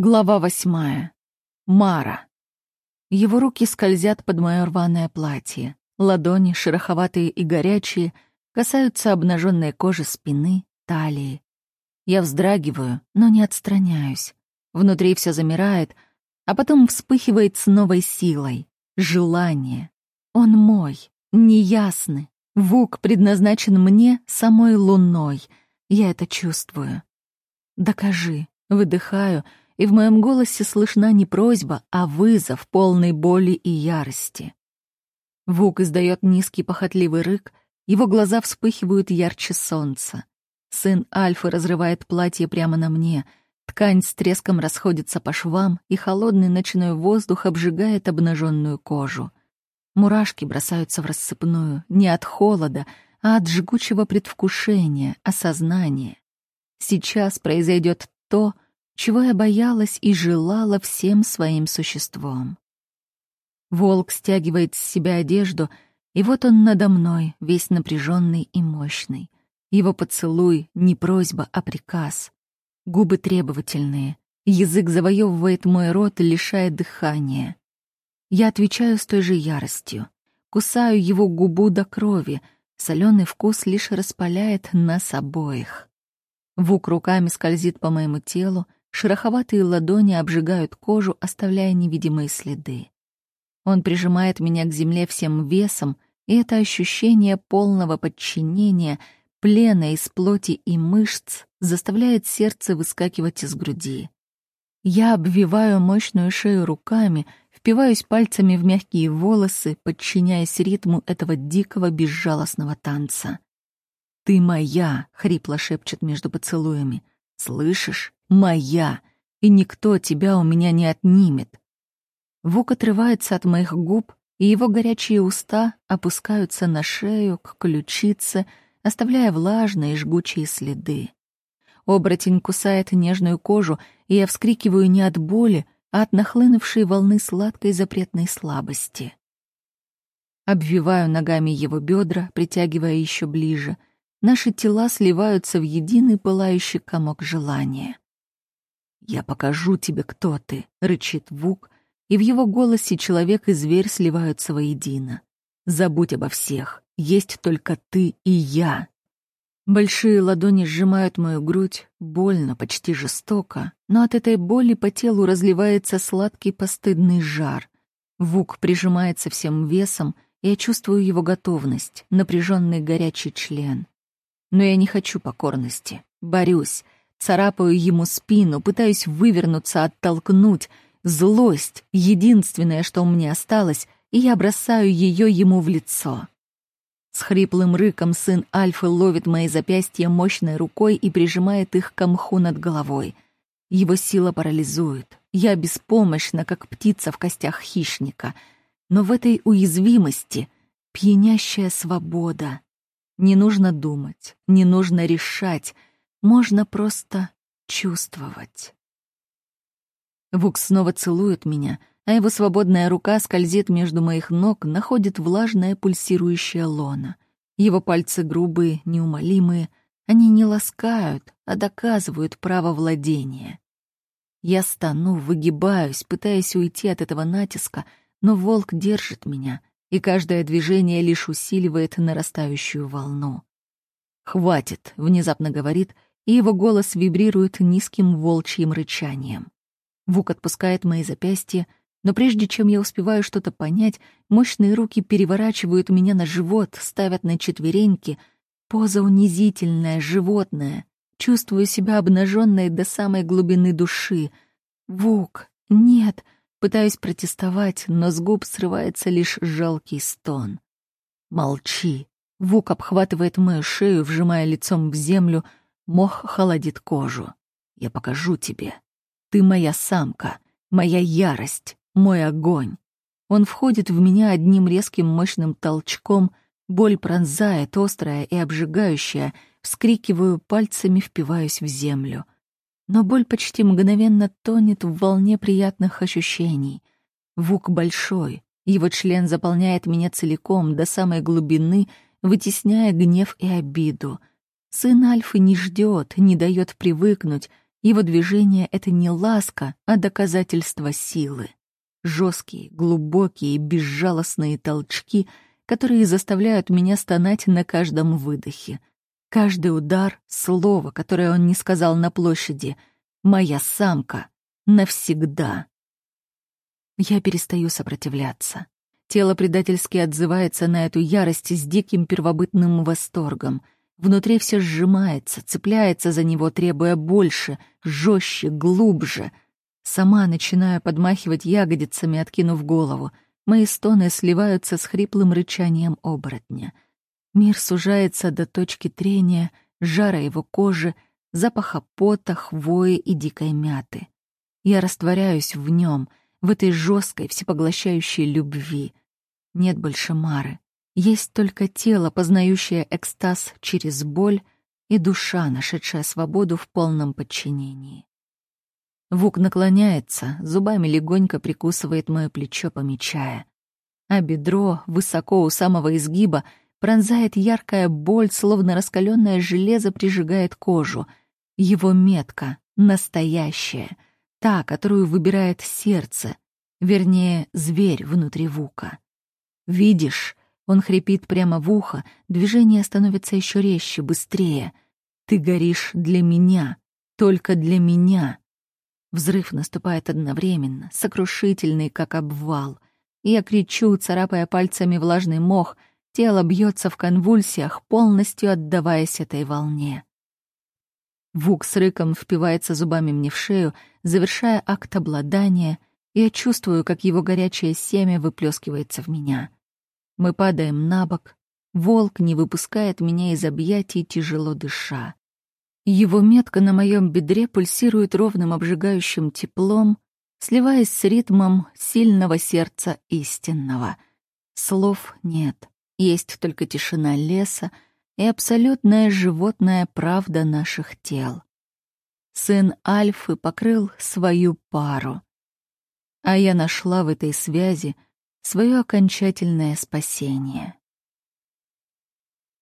Глава восьмая. Мара. Его руки скользят под мое рваное платье. Ладони, шероховатые и горячие, касаются обнаженной кожи спины, талии. Я вздрагиваю, но не отстраняюсь. Внутри все замирает, а потом вспыхивает с новой силой. Желание. Он мой, неясный. Вук предназначен мне самой луной. Я это чувствую. Докажи. Выдыхаю — и в моем голосе слышна не просьба, а вызов полной боли и ярости. Вук издает низкий похотливый рык, его глаза вспыхивают ярче солнца. Сын Альфы разрывает платье прямо на мне, ткань с треском расходится по швам, и холодный ночной воздух обжигает обнаженную кожу. Мурашки бросаются в рассыпную, не от холода, а от жгучего предвкушения, осознания. Сейчас произойдет то, чего я боялась и желала всем своим существом. Волк стягивает с себя одежду, и вот он надо мной, весь напряженный и мощный. Его поцелуй — не просьба, а приказ. Губы требовательные. Язык завоевывает мой рот, лишая дыхания. Я отвечаю с той же яростью. Кусаю его губу до крови. Соленый вкус лишь распаляет нас обоих. Вук руками скользит по моему телу, Шероховатые ладони обжигают кожу, оставляя невидимые следы. Он прижимает меня к земле всем весом, и это ощущение полного подчинения, плена из плоти и мышц заставляет сердце выскакивать из груди. Я обвиваю мощную шею руками, впиваюсь пальцами в мягкие волосы, подчиняясь ритму этого дикого безжалостного танца. «Ты моя!» — хрипло шепчет между поцелуями. «Слышишь? моя, и никто тебя у меня не отнимет. Вук отрывается от моих губ, и его горячие уста опускаются на шею, к ключице, оставляя влажные жгучие следы. Оборотень кусает нежную кожу, и я вскрикиваю не от боли, а от нахлынувшей волны сладкой запретной слабости. Обвиваю ногами его бедра, притягивая еще ближе. Наши тела сливаются в единый пылающий комок желания. «Я покажу тебе, кто ты», — рычит Вук, и в его голосе человек и зверь сливаются воедино. «Забудь обо всех, есть только ты и я». Большие ладони сжимают мою грудь, больно, почти жестоко, но от этой боли по телу разливается сладкий постыдный жар. Вук прижимается всем весом, и я чувствую его готовность, напряженный горячий член. Но я не хочу покорности, борюсь, Царапаю ему спину, пытаюсь вывернуться, оттолкнуть. Злость — единственное, что у меня осталось, и я бросаю ее ему в лицо. С хриплым рыком сын Альфы ловит мои запястья мощной рукой и прижимает их к мху над головой. Его сила парализует. Я беспомощна, как птица в костях хищника. Но в этой уязвимости пьянящая свобода. Не нужно думать, не нужно решать — можно просто чувствовать. Вук снова целует меня, а его свободная рука скользит между моих ног, находит влажное пульсирующее лоно. Его пальцы грубые, неумолимые, они не ласкают, а доказывают право владения. Я стану, выгибаюсь, пытаясь уйти от этого натиска, но волк держит меня, и каждое движение лишь усиливает нарастающую волну. «Хватит», — внезапно говорит, и его голос вибрирует низким волчьим рычанием. Вук отпускает мои запястья, но прежде чем я успеваю что-то понять, мощные руки переворачивают меня на живот, ставят на четвереньки. Поза унизительная, животная. Чувствую себя обнаженной до самой глубины души. Вук, нет, пытаюсь протестовать, но с губ срывается лишь жалкий стон. Молчи. Вук обхватывает мою шею, вжимая лицом в землю, Мох холодит кожу. Я покажу тебе. Ты моя самка, моя ярость, мой огонь. Он входит в меня одним резким мощным толчком, боль пронзает, острая и обжигающая, вскрикиваю пальцами, впиваюсь в землю. Но боль почти мгновенно тонет в волне приятных ощущений. Вук большой, его член заполняет меня целиком, до самой глубины, вытесняя гнев и обиду — Сын Альфы не ждет, не дает привыкнуть, Его движение — это не ласка, а доказательство силы. Жесткие, глубокие, безжалостные толчки, которые заставляют меня стонать на каждом выдохе. Каждый удар — слово, которое он не сказал на площади. «Моя самка. Навсегда». Я перестаю сопротивляться. Тело предательски отзывается на эту ярость с диким первобытным восторгом — Внутри все сжимается, цепляется за него, требуя больше, жестче, глубже. Сама начинаю подмахивать ягодицами, откинув голову. Мои стоны сливаются с хриплым рычанием оборотня. Мир сужается до точки трения, жара его кожи, запаха пота, хвои и дикой мяты. Я растворяюсь в нем, в этой жесткой, всепоглощающей любви. Нет больше Мары. Есть только тело, познающее экстаз через боль, и душа, нашедшая свободу в полном подчинении. Вук наклоняется, зубами легонько прикусывает мое плечо, помечая. А бедро, высоко у самого изгиба, пронзает яркая боль, словно раскаленное железо прижигает кожу. Его метка, настоящая, та, которую выбирает сердце, вернее, зверь внутри Вука. «Видишь?» Он хрипит прямо в ухо, движение становится еще резче, быстрее. «Ты горишь для меня, только для меня». Взрыв наступает одновременно, сокрушительный, как обвал. Я кричу, царапая пальцами влажный мох, тело бьется в конвульсиях, полностью отдаваясь этой волне. Вук с рыком впивается зубами мне в шею, завершая акт обладания, и я чувствую, как его горячее семя выплескивается в меня — мы падаем на бок. Волк не выпускает меня из объятий, тяжело дыша. Его метка на моем бедре пульсирует ровным обжигающим теплом, сливаясь с ритмом сильного сердца истинного. Слов нет, есть только тишина леса и абсолютная животная правда наших тел. Сын Альфы покрыл свою пару. А я нашла в этой связи — свое окончательное спасение.